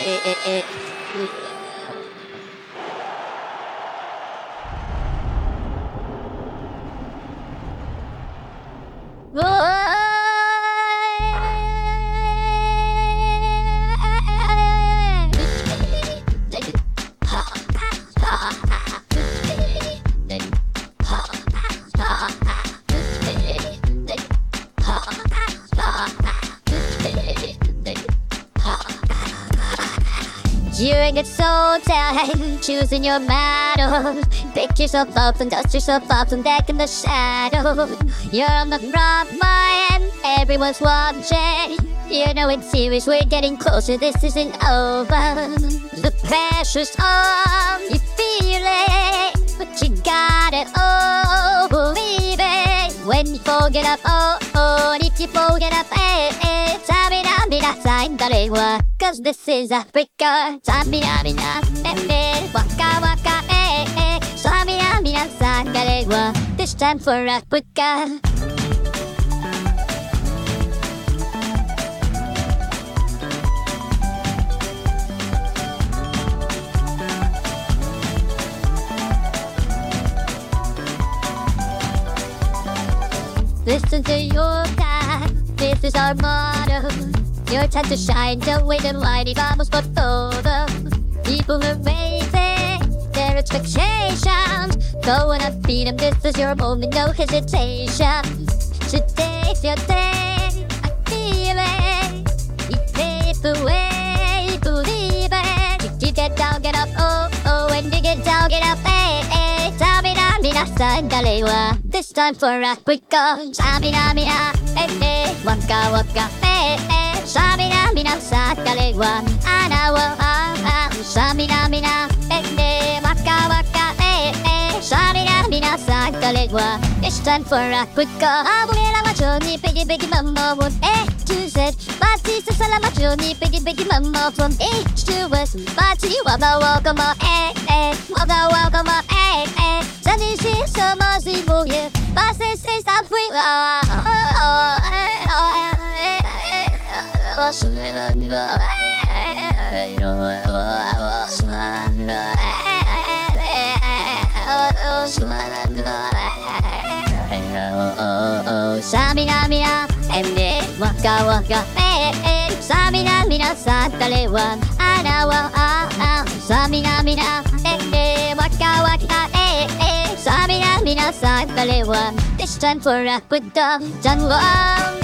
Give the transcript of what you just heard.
You ain't get so tired choosing your battles. Pick yourself up and dust yourself off and back in the shadow. You're on the front line, everyone's watching. You know it's serious, we're getting closer, this isn't over. The pressure's on, you feel it, but you got it, oh, believe it. When you forget up, oh, oh, and if you forget up, eh, mina, sign, cause this is Africa. Sabina, mina, eh, eh, waka, waka, eh, eh, sabina, mina, sign, this time for Africa. Listen to your God, this is our motto. Your time to shine, don't wait in line, y vamos por todo. People are raising their expectations. Go and beat them, this is your moment, no hesitation. Today's your day, I feel it. You pave the way, believe it. You get down, get up, oh, oh, when you get down, get up. Tell me that, me that, sandalewa. This time for Africa. Samina, mina, eh, eh. Waka, waka, eh, eh. Shamina mina sakalegwa anawa ah Shamina mina ende waka waka eh eh Shamina mina sakalegwa It's time for a quick call 아봉해라 마초니 빼기 빼기 맘먹은 에 주셋 마치 사살라 마초니 빼기 빼기 맘먹은 에 주셋 마치 와봐 와가마 에에 와봐 와가마 에에 자니시 서머지 모예 마세 세상 free eh. What's the name of the- eh, eh, you know, eh, what's the name of the- eh, eh, eh, eh, what's the name of the- eh, eh, oh, oh, oh. Samina, mina, ende, waka, waka, eh, eh. Samina, mina, santalewa, anawa, ah, ah. Samina, mina, ende, waka, waka, eh, eh. Samina, mina, santalewa. This time for Africa, jungle, eh, eh,